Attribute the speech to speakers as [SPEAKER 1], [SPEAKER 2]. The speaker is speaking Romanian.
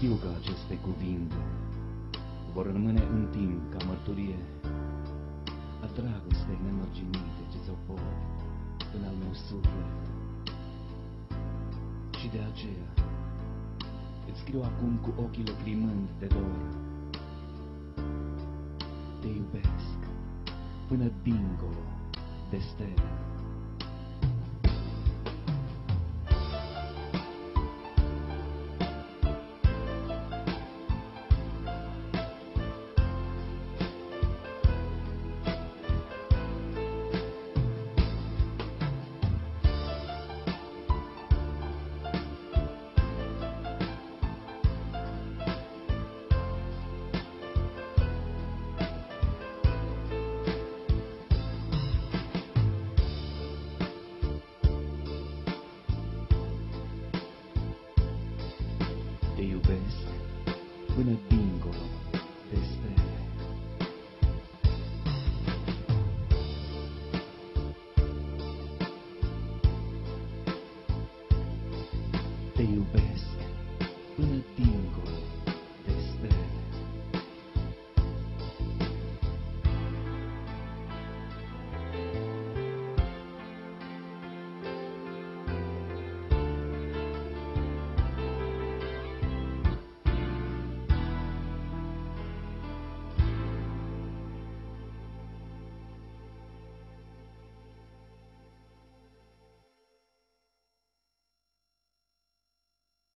[SPEAKER 1] Știu că aceste cuvinte vor rămâne în timp ca mărturie a dragostei nemărginite ce ți-o pot în al meu suflet. Și de aceea îți scriu acum cu ochii lăcrimând de dor. Te iubesc până dincolo de stele. Te iubesc până dincolo de stele. Te iubesc